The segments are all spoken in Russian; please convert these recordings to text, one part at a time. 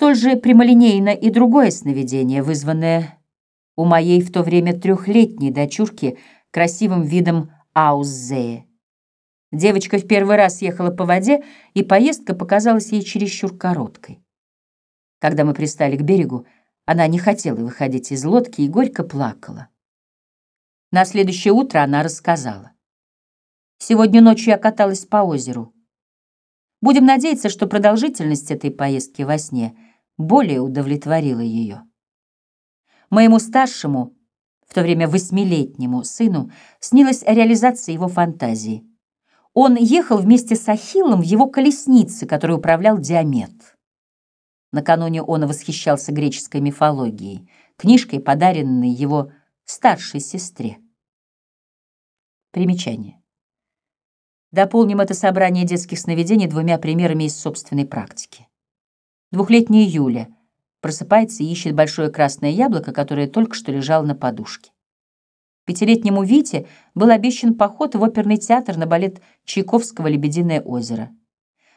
Столь же прямолинейно и другое сновидение, вызванное у моей в то время трехлетней дочурки красивым видом Ауззея. Девочка в первый раз ехала по воде, и поездка показалась ей чересчур короткой. Когда мы пристали к берегу, она не хотела выходить из лодки и горько плакала. На следующее утро она рассказала. «Сегодня ночью я каталась по озеру. Будем надеяться, что продолжительность этой поездки во сне более удовлетворила ее. Моему старшему, в то время восьмилетнему сыну, снилась реализация его фантазии. Он ехал вместе с Ахиллом в его колеснице, которой управлял Диамет. Накануне он восхищался греческой мифологией, книжкой, подаренной его старшей сестре. Примечание. Дополним это собрание детских сновидений двумя примерами из собственной практики. Двухлетняя Юля просыпается и ищет большое красное яблоко, которое только что лежало на подушке. Пятилетнему Вите был обещан поход в оперный театр на балет Чайковского «Лебединое озеро».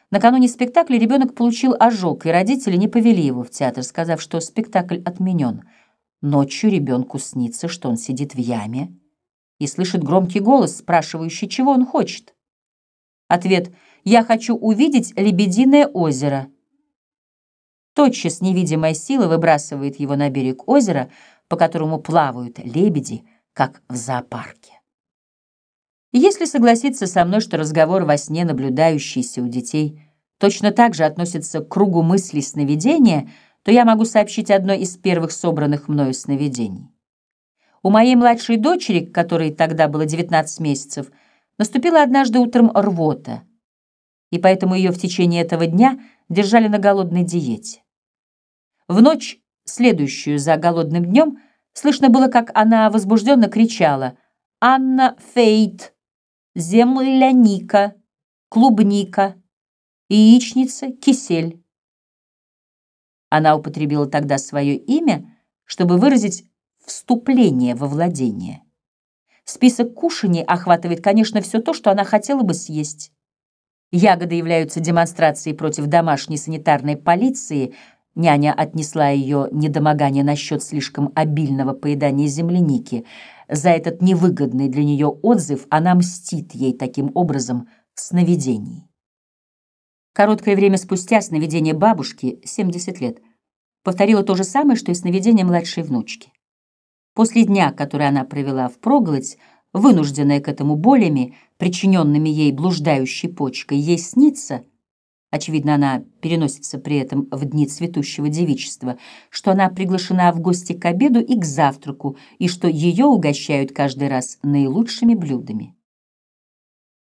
Накануне спектакля ребенок получил ожог, и родители не повели его в театр, сказав, что спектакль отменен. Ночью ребенку снится, что он сидит в яме и слышит громкий голос, спрашивающий, чего он хочет. Ответ «Я хочу увидеть Лебединое озеро». Тотчас невидимая сила выбрасывает его на берег озера, по которому плавают лебеди, как в зоопарке. Если согласиться со мной, что разговор во сне, наблюдающийся у детей, точно так же относится к кругу мыслей сновидения, то я могу сообщить одно из первых собранных мною сновидений. У моей младшей дочери, которой тогда было 19 месяцев, наступила однажды утром рвота, и поэтому ее в течение этого дня держали на голодной диете. В ночь, следующую за голодным днем, слышно было, как она возбужденно кричала «Анна Фейт! Земляника! Клубника! Яичница! Кисель!» Она употребила тогда свое имя, чтобы выразить вступление во владение. Список кушаний охватывает, конечно, все то, что она хотела бы съесть. Ягоды являются демонстрацией против домашней санитарной полиции. Няня отнесла ее недомогание насчет слишком обильного поедания земляники. За этот невыгодный для нее отзыв она мстит ей таким образом в сновидении. Короткое время спустя сновидение бабушки, 70 лет, повторило то же самое, что и сновидение младшей внучки. После дня, который она провела в проглоть, вынужденная к этому болями, причиненными ей блуждающей почкой, ей снится, очевидно, она переносится при этом в дни цветущего девичества, что она приглашена в гости к обеду и к завтраку, и что ее угощают каждый раз наилучшими блюдами.